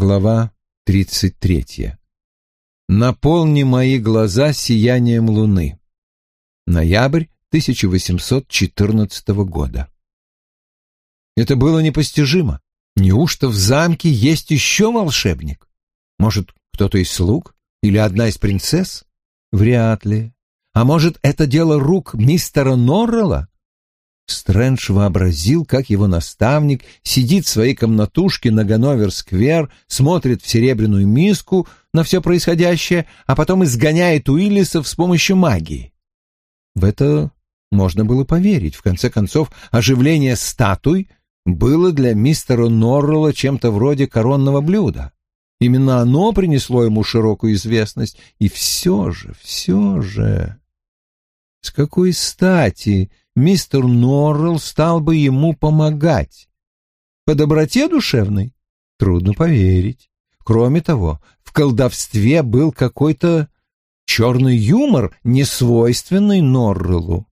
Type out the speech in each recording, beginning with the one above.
Глава 33. Наполни мои глаза сиянием луны. Ноябрь 1814 года. Это было непостижимо. Неужто в замке есть еще волшебник? Может, кто-то из слуг? Или одна из принцесс? Вряд ли. А может, это дело рук мистера Норрелла? Стрэндж вообразил, как его наставник сидит в своей комнатушке на Ганновер-сквер, смотрит в серебряную миску на все происходящее, а потом изгоняет Уиллисов с помощью магии. В это можно было поверить. В конце концов, оживление статуй было для мистера Норрелла чем-то вроде коронного блюда. Именно оно принесло ему широкую известность. И все же, все же... С какой стати мистер Норрелл стал бы ему помогать? По доброте душевной? Трудно поверить. Кроме того, в колдовстве был какой-то черный юмор, несвойственный Норреллу.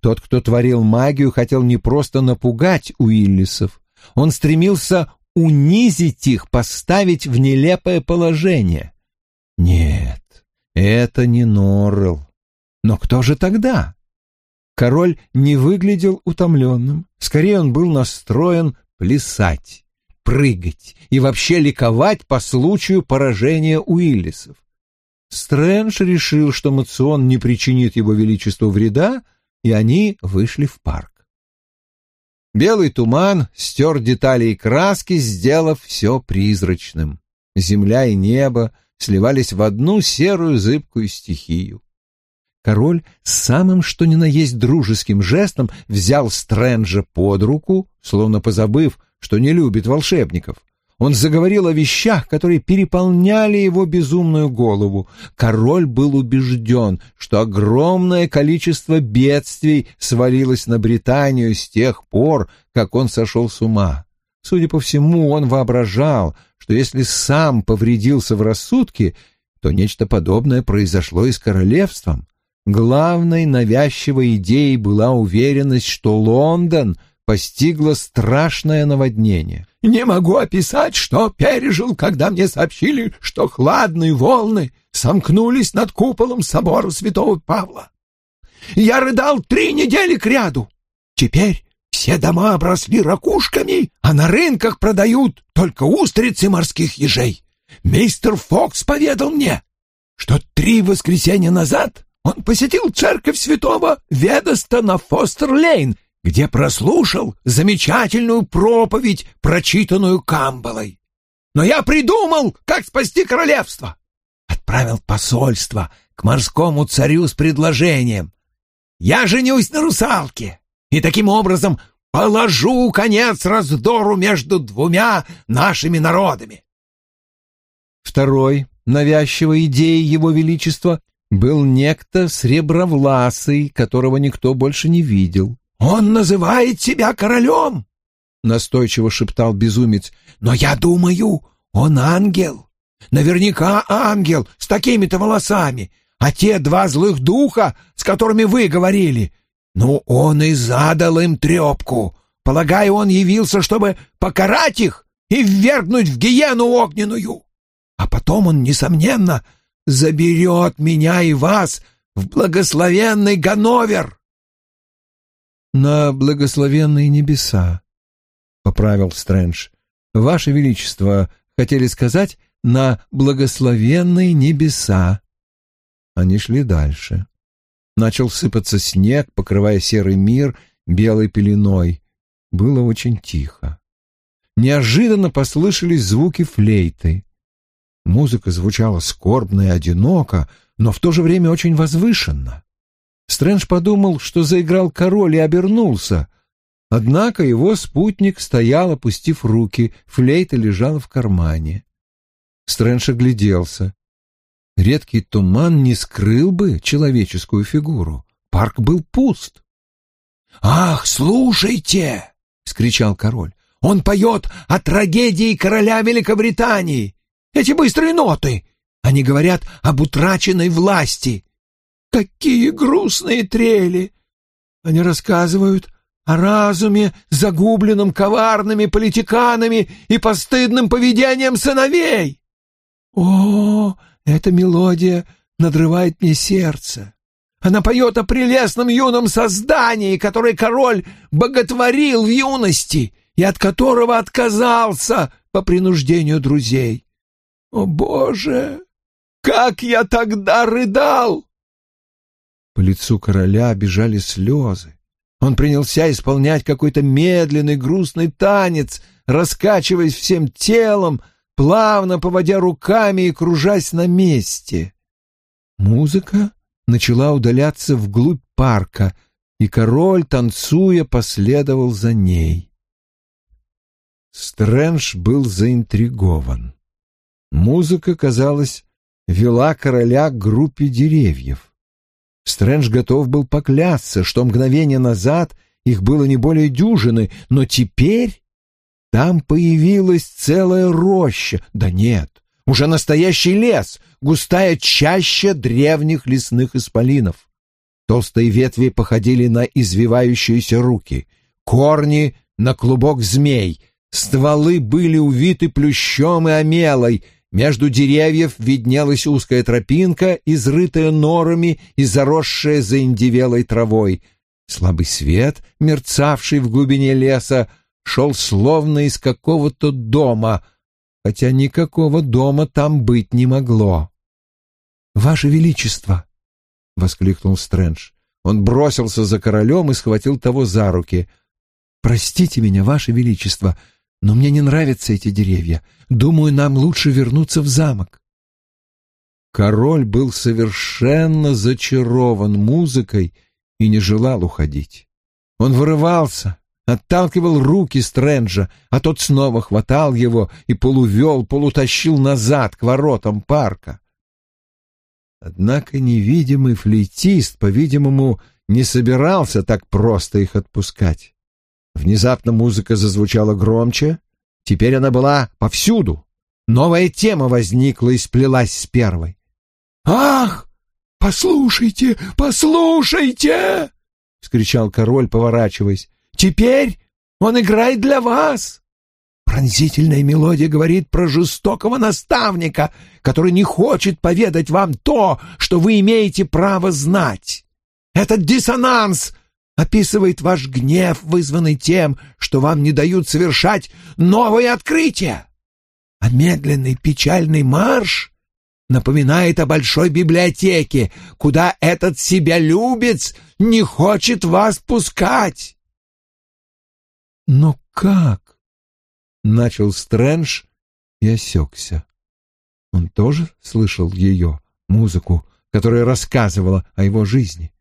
Тот, кто творил магию, хотел не просто напугать Уиллисов. Он стремился унизить их, поставить в нелепое положение. Нет, это не Норрелл. Но кто же тогда? Король не выглядел утомленным. Скорее, он был настроен плясать, прыгать и вообще ликовать по случаю поражения Уиллисов. Стрэндж решил, что Мацион не причинит его величеству вреда, и они вышли в парк. Белый туман стер детали и краски, сделав все призрачным. Земля и небо сливались в одну серую зыбкую стихию. Король самым что ни на есть дружеским жестом взял Стрэнджа под руку, словно позабыв, что не любит волшебников. Он заговорил о вещах, которые переполняли его безумную голову. Король был убежден, что огромное количество бедствий свалилось на Британию с тех пор, как он сошел с ума. Судя по всему, он воображал, что если сам повредился в рассудке, то нечто подобное произошло и с королевством. Главной навязчивой идеей была уверенность, что Лондон постигло страшное наводнение. «Не могу описать, что пережил, когда мне сообщили, что хладные волны сомкнулись над куполом собора святого Павла. Я рыдал три недели кряду. Теперь все дома обросли ракушками, а на рынках продают только устрицы морских ежей. Мистер Фокс поведал мне, что три воскресенья назад он посетил церковь святого Ведоста на Фостер-Лейн, где прослушал замечательную проповедь, прочитанную Камбалой. Но я придумал, как спасти королевство. Отправил посольство к морскому царю с предложением. Я женюсь на русалке и таким образом положу конец раздору между двумя нашими народами. Второй навязчивой идеей его величества был некто сребровласый, которого никто больше не видел. «Он называет себя королем!» — настойчиво шептал безумец. «Но я думаю, он ангел. Наверняка ангел с такими-то волосами. А те два злых духа, с которыми вы говорили, ну, он и задал им трепку. Полагаю, он явился, чтобы покарать их и ввергнуть в гиену огненную. А потом он, несомненно, заберет меня и вас в благословенный Ганновер!» «На благословенные небеса», — поправил Стрэндж. «Ваше Величество, хотели сказать, на благословенные небеса». Они шли дальше. Начал сыпаться снег, покрывая серый мир белой пеленой. Было очень тихо. Неожиданно послышались звуки флейты. Музыка звучала скорбно и одиноко, но в то же время очень возвышенно. Стрэндж подумал, что заиграл король и обернулся. Однако его спутник стоял, опустив руки, флейта лежала в кармане. Стрэндж огляделся. Редкий туман не скрыл бы человеческую фигуру. Парк был пуст. «Ах, слушайте!» — скричал король. «Он поет о трагедии короля Великобритании! Эти быстрые ноты! Они говорят об утраченной власти! Какие грустные трели! Они рассказывают о разуме, загубленном коварными политиканами и постыдным поведением сыновей. О, эта мелодия надрывает мне сердце. Она поет о прелестном юном создании, которое король боготворил в юности и от которого отказался по принуждению друзей. О, Боже! Как я тогда рыдал! По лицу короля бежали слезы. Он принялся исполнять какой-то медленный грустный танец, раскачиваясь всем телом, плавно поводя руками и кружась на месте. Музыка начала удаляться вглубь парка, и король, танцуя, последовал за ней. Стрэндж был заинтригован. Музыка, казалось, вела короля к группе деревьев. Стрэндж готов был поклясться, что мгновение назад их было не более дюжины, но теперь там появилась целая роща. Да нет, уже настоящий лес, густая чаща древних лесных исполинов. Толстые ветви походили на извивающиеся руки, корни — на клубок змей, стволы были увиты плющом и омелой — между деревьев виднелась узкая тропинка, изрытая норами и заросшая заиндевелой травой. Слабый свет, мерцавший в глубине леса, шел словно из какого-то дома, хотя никакого дома там быть не могло. «Ваше Величество!» — воскликнул Стрэндж. Он бросился за королем и схватил того за руки. «Простите меня, Ваше Величество, но мне не нравятся эти деревья. Думаю, нам лучше вернуться в замок. Король был совершенно зачарован музыкой и не желал уходить. Он вырывался, отталкивал руки Стрэнджа, а тот снова хватал его и полувел, полутащил назад к воротам парка. Однако невидимый флейтист, по-видимому, не собирался так просто их отпускать. Внезапно музыка зазвучала громче. Теперь она была повсюду. Новая тема возникла и сплелась с первой. «Ах! Послушайте, послушайте!» — вскричал король, поворачиваясь. «Теперь он играет для вас!» Пронзительная мелодия говорит про жестокого наставника, который не хочет поведать вам то, что вы имеете право знать. Этот диссонанс описывает ваш гнев, вызванный тем, что вам не дают совершать новые открытия. А медленный печальный марш напоминает о большой библиотеке, куда этот себялюбец не хочет вас пускать. Но как? Начал Стрэндж и осекся. Он тоже слышал ее, музыку, которая рассказывала о его жизни.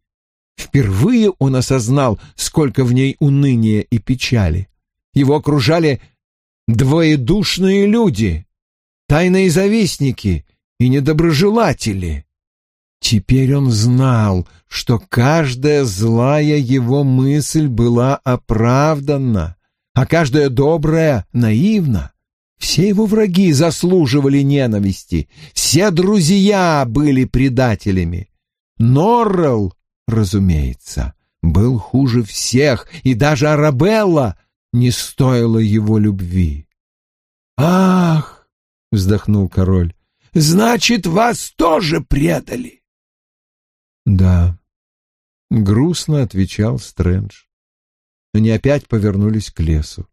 Впервые он осознал, сколько в ней уныния и печали. Его окружали двоедушные люди, тайные завистники и недоброжелатели. Теперь он знал, что каждая злая его мысль была оправдана, а каждая добрая — наивна. Все его враги заслуживали ненависти, все друзья были предателями. Норрелл разумеется, был хуже всех, и даже Арабелла не стоила его любви. «Ах!» — вздохнул король. «Значит, вас тоже предали!» «Да», — грустно отвечал Стрэндж. Они опять повернулись к лесу.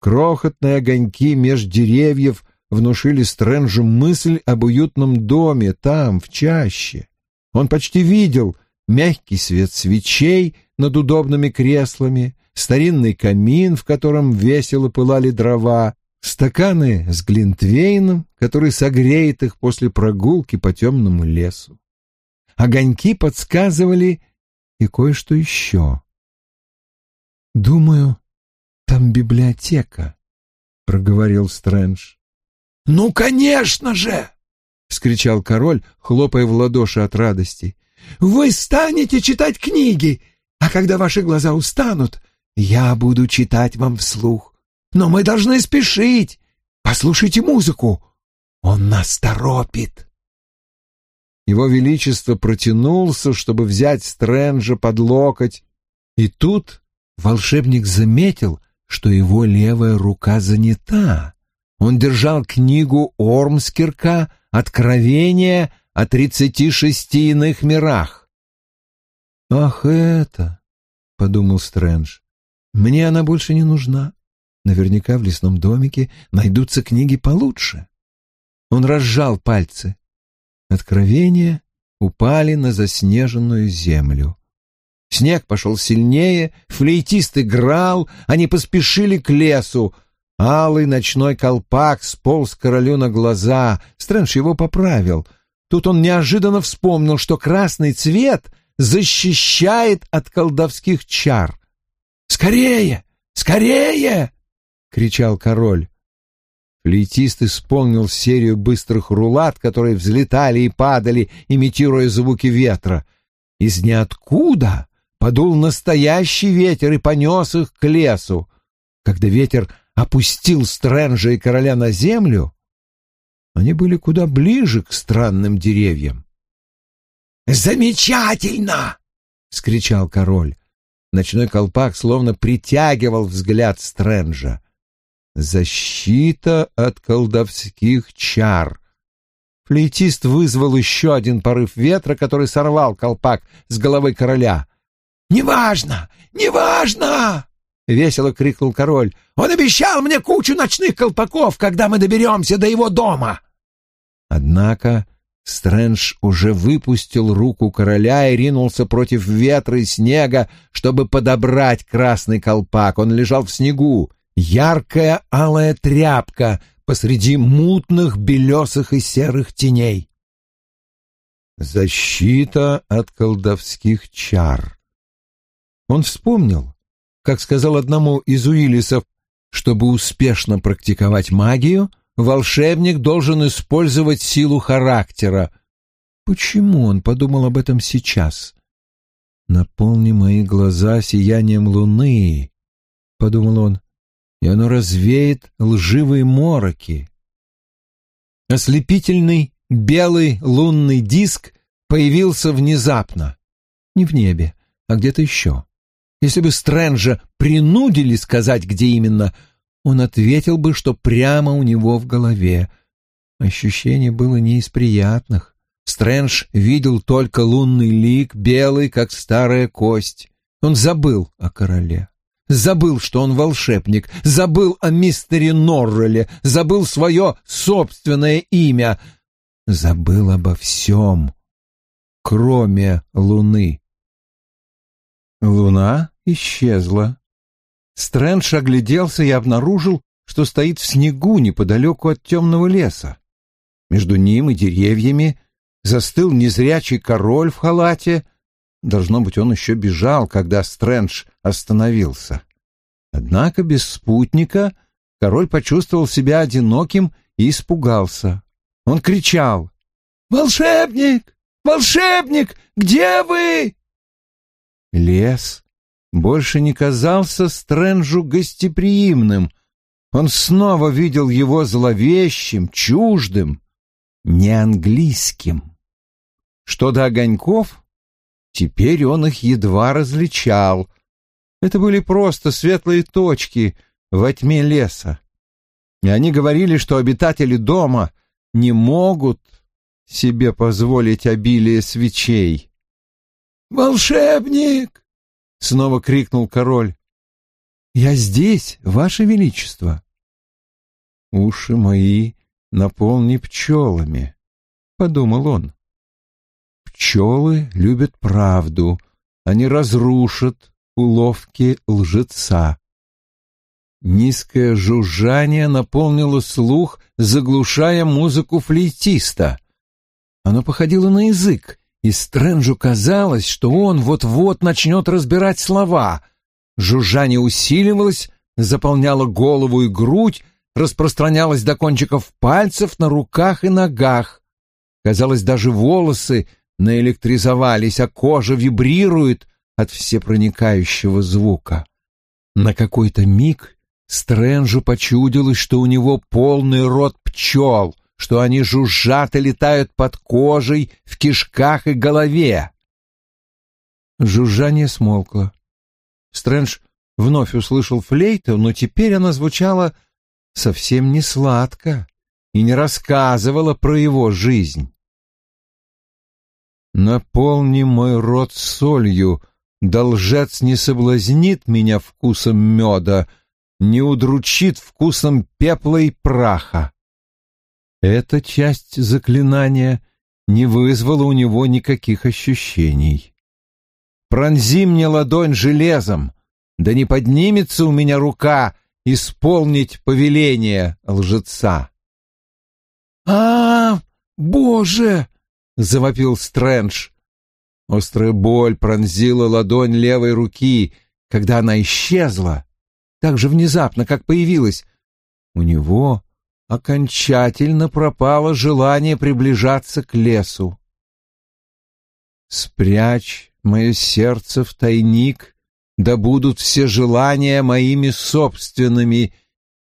Крохотные огоньки меж деревьев внушили Стрэнджу мысль об уютном доме там, в чаще. Он почти видел, мягкий свет свечей над удобными креслами, старинный камин, в котором весело пылали дрова, стаканы с глинтвейном, который согреет их после прогулки по темному лесу. Огоньки подсказывали и кое-что еще. «Думаю, там библиотека», — проговорил Стрэндж. «Ну, конечно же!» — вскричал король, хлопая в ладоши от радости. Вы станете читать книги, а когда ваши глаза устанут, я буду читать вам вслух. Но мы должны спешить. Послушайте музыку. Он нас торопит. Его Величество протянулся, чтобы взять Стрэнджа под локоть, и тут волшебник заметил, что его левая рука занята. Он держал книгу Ормскирка «Откровение о тридцати шести иных мирах». «Ах, это!» — подумал Стрэндж. «Мне она больше не нужна. Наверняка в лесном домике найдутся книги получше». Он разжал пальцы. Откровения упали на заснеженную землю. Снег пошел сильнее, флейтист играл, они поспешили к лесу. Алый ночной колпак сполз королю на глаза. Стрэндж его поправил. Тут он неожиданно вспомнил, что красный цвет защищает от колдовских чар. «Скорее! Скорее!» — кричал король. Флейтист исполнил серию быстрых рулат, которые взлетали и падали, имитируя звуки ветра. Из ниоткуда подул настоящий ветер и понес их к лесу. Когда ветер опустил Стрэнджа и короля на землю, они были куда ближе к странным деревьям. «Замечательно!» — скричал король. Ночной колпак словно притягивал взгляд Стрэнджа. Защита от колдовских чар. Флейтист вызвал еще один порыв ветра, который сорвал колпак с головы короля. «Неважно! Неважно!» — весело крикнул король. «Он обещал мне кучу ночных колпаков, когда мы доберемся до его дома!» Однако Стрэндж уже выпустил руку короля и ринулся против ветра и снега, чтобы подобрать красный колпак. Он лежал в снегу, яркая алая тряпка посреди мутных белесых и серых теней. Защита от колдовских чар. Он вспомнил, как сказал одному из Уиллисов, чтобы успешно практиковать магию, волшебник должен использовать силу характера. Почему он подумал об этом сейчас? «Наполни мои глаза сиянием луны», — подумал он, — «и оно развеет лживые мороки». Ослепительный белый лунный диск появился внезапно. Не в небе, а где-то еще. Если бы Стрэнджа принудили сказать, где именно, он ответил бы, что прямо у него в голове. Ощущение было не из приятных. Стрэндж видел только лунный лик, белый, как старая кость. Он забыл о короле. Забыл, что он волшебник, забыл о мистере Норреле, забыл свое собственное имя, забыл обо всем, кроме луны. Луна исчезла. Стрэндж огляделся и обнаружил, что стоит в снегу неподалеку от темного леса. Между ним и деревьями застыл незрячий король в халате. Должно быть, он еще бежал, когда Стрэндж остановился. Однако без спутника король почувствовал себя одиноким и испугался. Он кричал «Волшебник! Волшебник! Где вы?» Лес больше не казался Стрэнджу гостеприимным. Он снова видел его зловещим, чуждым, неанглийским. Что до огоньков, теперь он их едва различал. Это были просто светлые точки во тьме леса. И они говорили, что обитатели дома не могут себе позволить обилие свечей. «Волшебник!» — снова крикнул король. «Я здесь, ваше величество!» «Уши мои наполни пчелами», — подумал он. «Пчелы любят правду, они разрушат уловки лжеца». Низкое жужжание наполнило слух, заглушая музыку флейтиста. Оно походило на язык, и Стрэнджу казалось, что он вот-вот начнет разбирать слова. Жужжание усиливалось, заполняло голову и грудь, распространялось до кончиков пальцев на руках и ногах. Казалось, даже волосы наэлектризовались, а кожа вибрирует от всепроникающего звука. На какой-то миг Стрэнджу почудилось, что у него полный рот пчел — что они жужжат и летают под кожей, в кишках и голове. Жужжание смолкло. Стрэндж вновь услышал флейту, но теперь она звучала совсем не сладко и не рассказывала про его жизнь. «Наполни мой рот солью, да не соблазнит меня вкусом меда, не удручит вкусом пепла и праха». Эта часть заклинания не вызвала у него никаких ощущений. «Пронзи мне ладонь железом, да не поднимется у меня рука исполнить повеление лжеца». «А, боже!» — завопил Стрэндж. Острая боль пронзила ладонь левой руки, когда она исчезла, так же внезапно, как появилась. У него окончательно пропало желание приближаться к лесу. «Спрячь мое сердце в тайник, да будут все желания моими собственными,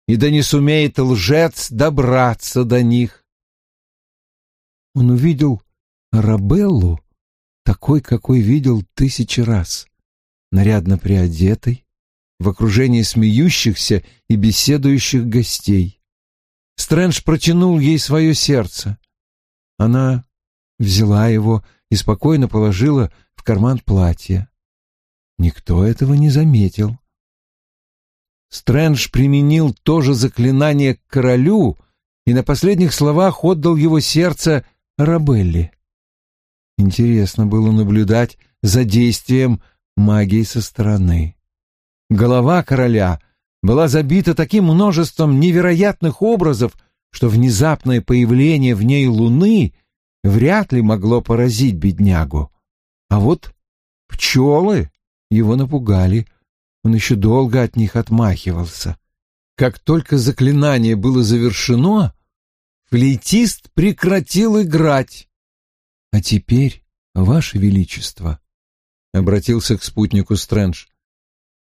и да не сумеет лжец добраться до них». Он увидел Арабеллу, такой, какой видел тысячи раз, нарядно приодетой, в окружении смеющихся и беседующих гостей. Стрэндж протянул ей свое сердце. Она взяла его и спокойно положила в карман платья. Никто этого не заметил. Стрэндж применил то же заклинание к королю и на последних словах отдал его сердце Рабелли. Интересно было наблюдать за действием магии со стороны. Голова короля была забита таким множеством невероятных образов, что внезапное появление в ней луны вряд ли могло поразить беднягу. А вот пчелы его напугали, он еще долго от них отмахивался. Как только заклинание было завершено, флейтист прекратил играть. «А теперь, Ваше Величество», — обратился к спутнику Стрэндж,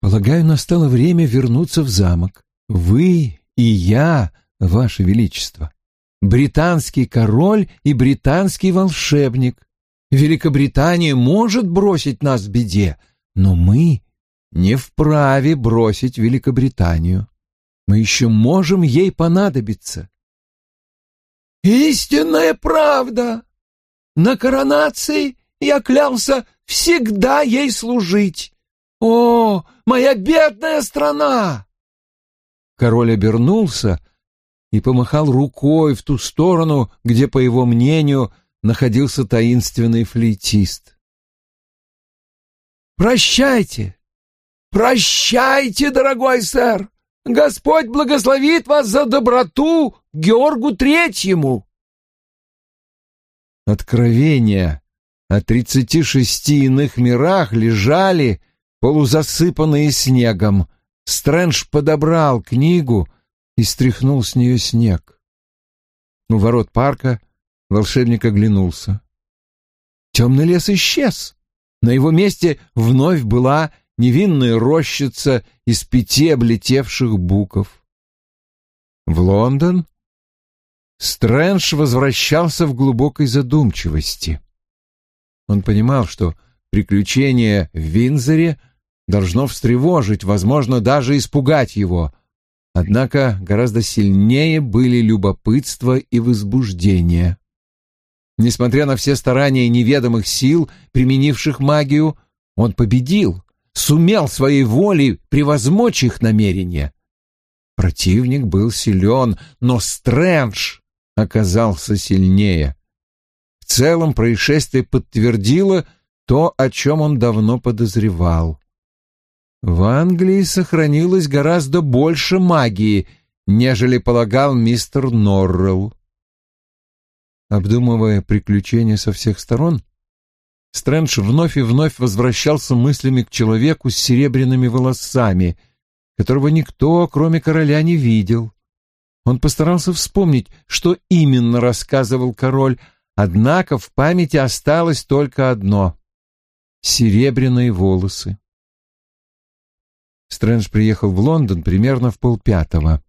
Полагаю, настало время вернуться в замок. Вы и я, Ваше Величество. Британский король и британский волшебник. Великобритания может бросить нас в беде, но мы не вправе бросить Великобританию. Мы еще можем ей понадобиться. Истинная правда! На коронации я клялся всегда ей служить. О, моя бедная страна!» Король обернулся и помахал рукой в ту сторону, где, по его мнению, находился таинственный флейтист. «Прощайте! Прощайте, дорогой сэр! Господь благословит вас за доброту Георгу Третьему!» Откровения о тридцати шести иных мирах лежали полузасыпанные снегом. Стрэндж подобрал книгу и стряхнул с нее снег. У ворот парка волшебник оглянулся. Темный лес исчез. На его месте вновь была невинная рощица из пяти облетевших буков. В Лондон Стрэндж возвращался в глубокой задумчивости. Он понимал, что приключение в Винзоре должно встревожить, возможно, даже испугать его. Однако гораздо сильнее были любопытство и возбуждение. Несмотря на все старания неведомых сил, применивших магию, он победил, сумел своей волей превозмочь их намерения. Противник был силен, но Стрэндж оказался сильнее. В целом происшествие подтвердило то, о чем он давно подозревал. В Англии сохранилось гораздо больше магии, нежели полагал мистер Норрелл. Обдумывая приключения со всех сторон, Стрэндж вновь и вновь возвращался мыслями к человеку с серебряными волосами, которого никто, кроме короля, не видел. Он постарался вспомнить, что именно рассказывал король, однако в памяти осталось только одно — серебряные волосы. Стрэндж приехал в Лондон примерно в полпятого.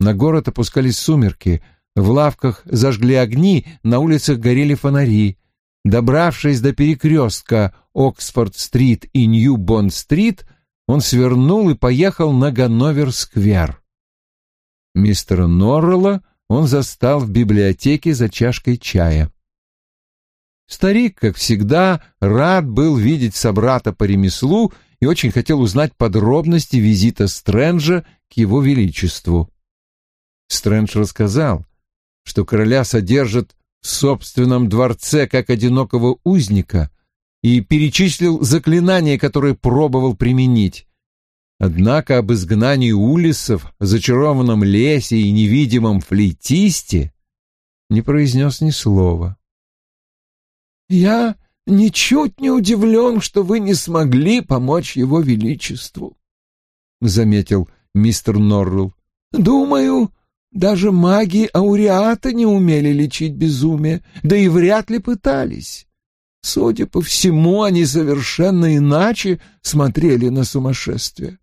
На город опускались сумерки, в лавках зажгли огни, на улицах горели фонари. Добравшись до перекрестка Оксфорд-стрит и Нью-Бонд-стрит, он свернул и поехал на Ганновер-сквер. Мистера Норрелла он застал в библиотеке за чашкой чая. Старик, как всегда, рад был видеть собрата по ремеслу и очень хотел узнать подробности визита Стрэнджа к его величеству. Стрэндж рассказал, что короля содержат в собственном дворце как одинокого узника и перечислил заклинания, которые пробовал применить. Однако об изгнании улисов, зачарованном лесе и невидимом флейтисте не произнес ни слова. «Я ничуть не удивлен, что вы не смогли помочь его величеству», — заметил мистер Норрелл. «Думаю, даже маги Ауреата не умели лечить безумие, да и вряд ли пытались. Судя по всему, они совершенно иначе смотрели на сумасшествие.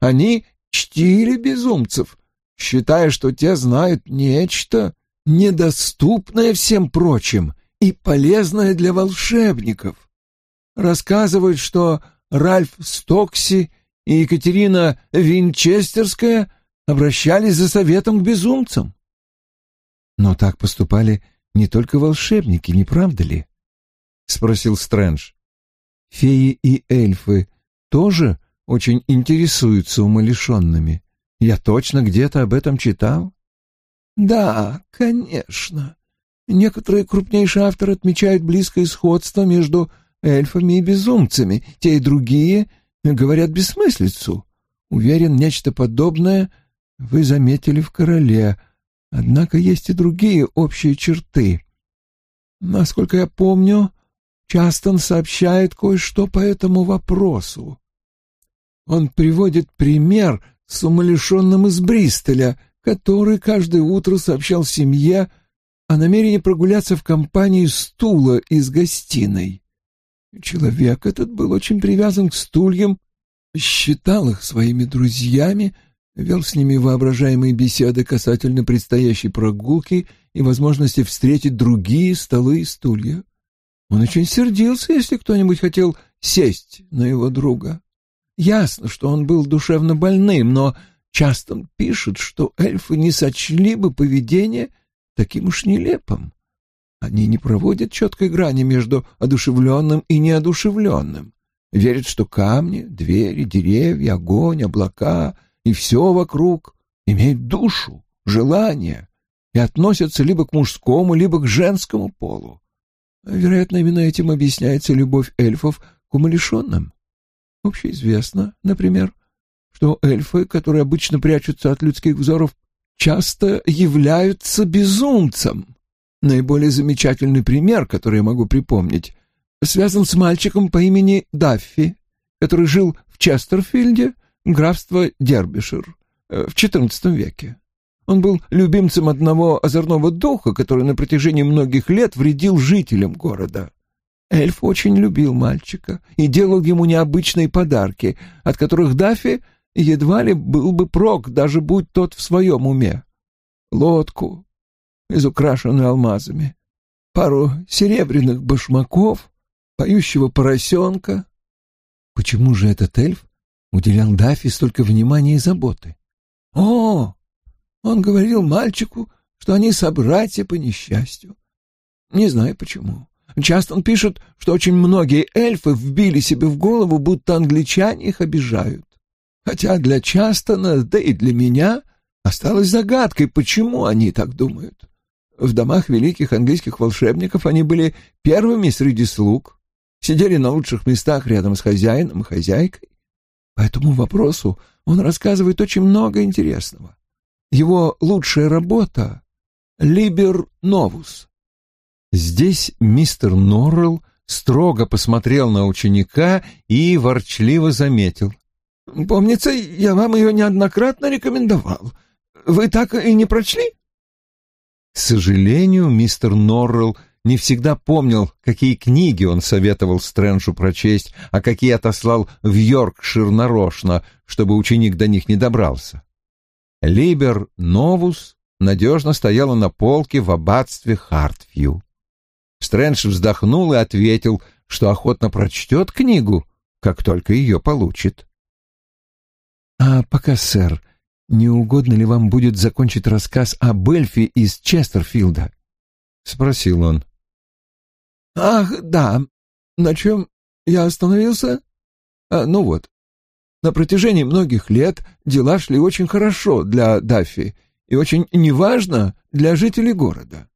Они чтили безумцев, считая, что те знают нечто, недоступное всем прочим и полезное для волшебников. Рассказывают, что Ральф Стокси и Екатерина Винчестерская обращались за советом к безумцам. Но так поступали не только волшебники, не правда ли? — спросил Стрэндж. Феи и эльфы тоже очень интересуются умалишенными. Я точно где-то об этом читал. Да, конечно. Некоторые крупнейшие авторы отмечают близкое сходство между эльфами и безумцами. Те и другие говорят бессмыслицу. Уверен, нечто подобное вы заметили в короле. Однако есть и другие общие черты. Насколько я помню, Частон сообщает кое-что по этому вопросу. Он приводит пример с умалишенным из Бристоля, который каждое утро сообщал семье о намерении прогуляться в компании стула из гостиной. Человек этот был очень привязан к стульям, считал их своими друзьями, вел с ними воображаемые беседы касательно предстоящей прогулки и возможности встретить другие столы и стулья. Он очень сердился, если кто-нибудь хотел сесть на его друга. Ясно, что он был душевно больным, но часто пишет, что эльфы не сочли бы поведение таким уж нелепым. Они не проводят четкой грани между одушевленным и неодушевленным. Верят, что камни, двери, деревья, огонь, облака и все вокруг имеют душу, желание и относятся либо к мужскому, либо к женскому полу. Вероятно, именно этим объясняется любовь эльфов к умалишенным. Общеизвестно, например, что эльфы, которые обычно прячутся от людских взоров, часто являются безумцем. Наиболее замечательный пример, который я могу припомнить, связан с мальчиком по имени Даффи, который жил в Честерфилде, графство Дербишир, э, в XIV веке. Он был любимцем одного озорного духа, который на протяжении многих лет вредил жителям города. Эльф очень любил мальчика и делал ему необычные подарки, от которых Даффи едва ли был бы прок, даже будь тот в своем уме. Лодку, изукрашенную алмазами, пару серебряных башмаков, поющего поросенка. Почему же этот эльф уделял Даффи столько внимания и заботы? О, он говорил мальчику, что они собратья по несчастью. Не знаю почему. Часто он пишет, что очень многие эльфы вбили себе в голову, будто англичане их обижают. Хотя для Частона, да и для меня, осталось загадкой, почему они так думают. В домах великих английских волшебников они были первыми среди слуг, сидели на лучших местах рядом с хозяином и хозяйкой. По этому вопросу он рассказывает очень много интересного. Его лучшая работа — «Либер Новус». Здесь мистер Норрелл строго посмотрел на ученика и ворчливо заметил. «Помнится, я вам ее неоднократно рекомендовал. Вы так и не прочли?» К сожалению, мистер Норрелл не всегда помнил, какие книги он советовал Стрэнджу прочесть, а какие отослал в Йоркшир нарочно, чтобы ученик до них не добрался. Либер Новус надежно стояла на полке в аббатстве Хартфью. Стрэндж вздохнул и ответил, что охотно прочтет книгу, как только ее получит. А пока, сэр, не угодно ли вам будет закончить рассказ о Бельфи из Честерфилда? Спросил он. Ах, да. На чем я остановился? А, ну вот. На протяжении многих лет дела шли очень хорошо для Даффи и очень неважно для жителей города.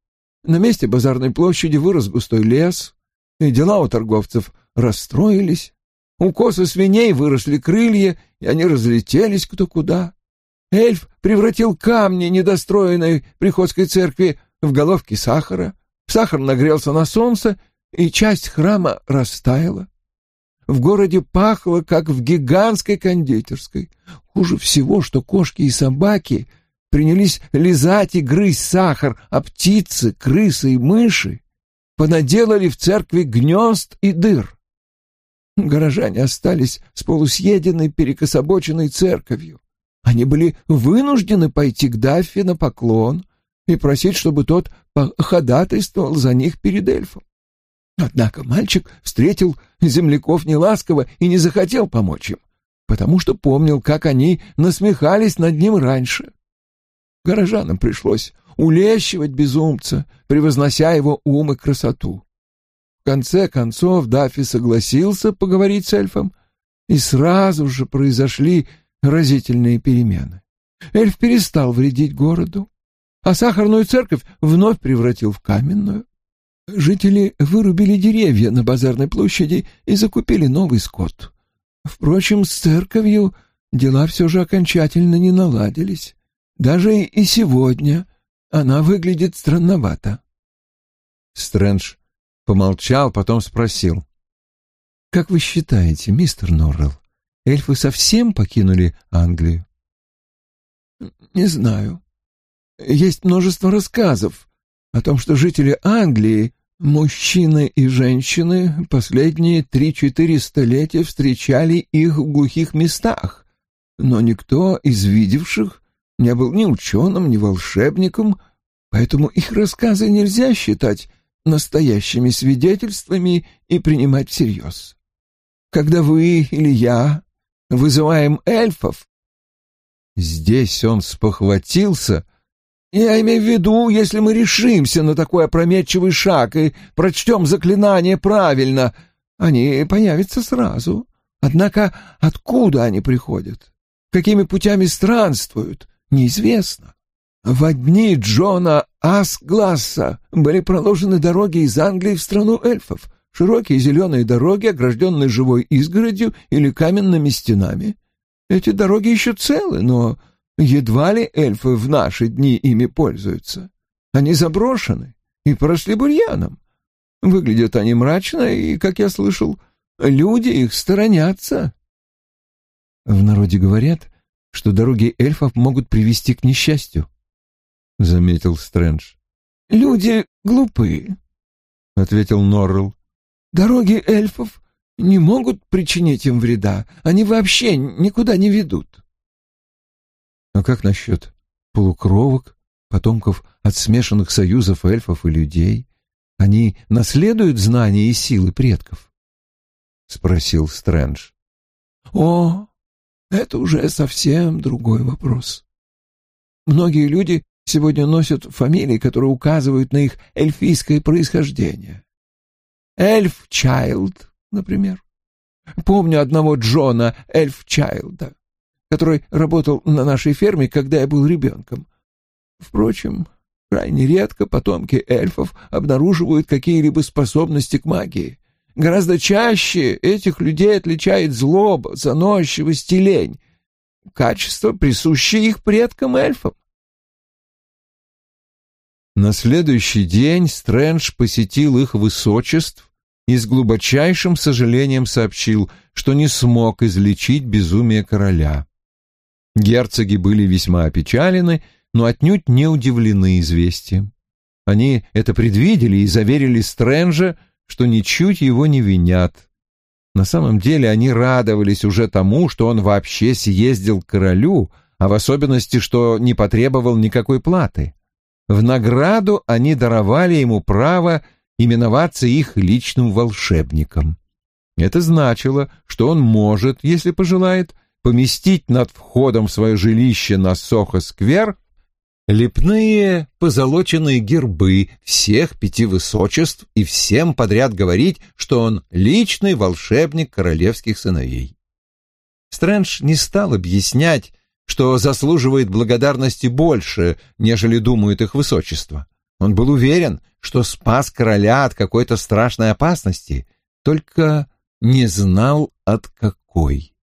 На месте базарной площади вырос густой лес, и дела у торговцев расстроились. У косы свиней выросли крылья, и они разлетелись кто куда. Эльф превратил камни недостроенной приходской церкви в головки сахара. Сахар нагрелся на солнце, и часть храма растаяла. В городе пахло, как в гигантской кондитерской. Хуже всего, что кошки и собаки принялись лизать и грызть сахар, а птицы, крысы и мыши понаделали в церкви гнезд и дыр. Горожане остались с полусъеденной перекособоченной церковью. Они были вынуждены пойти к Даффи на поклон и просить, чтобы тот ходатайствовал за них перед эльфом. Однако мальчик встретил земляков неласково и не захотел помочь им, потому что помнил, как они насмехались над ним раньше. Горожанам пришлось улещивать безумца, превознося его ум и красоту. Конце концов Даффи согласился поговорить с эльфом, и сразу же произошли разительные перемены. Эльф перестал вредить городу, а сахарную церковь вновь превратил в каменную. Жители вырубили деревья на базарной площади и закупили новый скот. Впрочем, с церковью дела все же окончательно не наладились. Даже и сегодня она выглядит странновато. Стрэндж помолчал, потом спросил. «Как вы считаете, мистер Норрелл, эльфы совсем покинули Англию?» «Не знаю. Есть множество рассказов о том, что жители Англии, мужчины и женщины, последние три-четыре столетия встречали их в глухих местах, но никто из видевших не был ни ученым, ни волшебником, поэтому их рассказы нельзя считать настоящими свидетельствами и принимать всерьез. Когда вы или я вызываем эльфов... Здесь он спохватился. Я имею в виду, если мы решимся на такой опрометчивый шаг и прочтем заклинание правильно, они появятся сразу. Однако откуда они приходят? Какими путями странствуют? неизвестно. В дни Джона Асгласса были проложены дороги из Англии в страну эльфов, широкие зеленые дороги, огражденные живой изгородью или каменными стенами. Эти дороги еще целы, но едва ли эльфы в наши дни ими пользуются. Они заброшены и поросли бурьяном. Выглядят они мрачно, и, как я слышал, люди их сторонятся. В народе говорят, что дороги эльфов могут привести к несчастью, — заметил Стрэндж. — Люди глупые, — ответил Норрелл. — Дороги эльфов не могут причинить им вреда, они вообще никуда не ведут. — А как насчет полукровок, потомков от смешанных союзов эльфов и людей? Они наследуют знания и силы предков? — спросил Стрэндж. — О, это уже совсем другой вопрос. Многие люди сегодня носят фамилии, которые указывают на их эльфийское происхождение. Эльф-чайлд, например. Помню одного Джона Эльф-чайлда, который работал на нашей ферме, когда я был ребенком. Впрочем, крайне редко потомки эльфов обнаруживают какие-либо способности к магии. Гораздо чаще этих людей отличает злоба, заносчивость и лень, качества, присущие их предкам-эльфам. На следующий день Стрэндж посетил их высочеств и с глубочайшим сожалением сообщил, что не смог излечить безумие короля. Герцоги были весьма опечалены, но отнюдь не удивлены известием. Они это предвидели и заверили Стрэнджа, что ничуть его не винят. На самом деле они радовались уже тому, что он вообще съездил к королю, а в особенности, что не потребовал никакой платы. В награду они даровали ему право именоваться их личным волшебником. Это значило, что он может, если пожелает, поместить над входом в свое жилище на Сохо-сквер лепные позолоченные гербы всех пяти высочеств и всем подряд говорить, что он личный волшебник королевских сыновей. Стрэндж не стал объяснять, что заслуживает благодарности больше, нежели думают их высочество. Он был уверен, что спас короля от какой-то страшной опасности, только не знал от какой.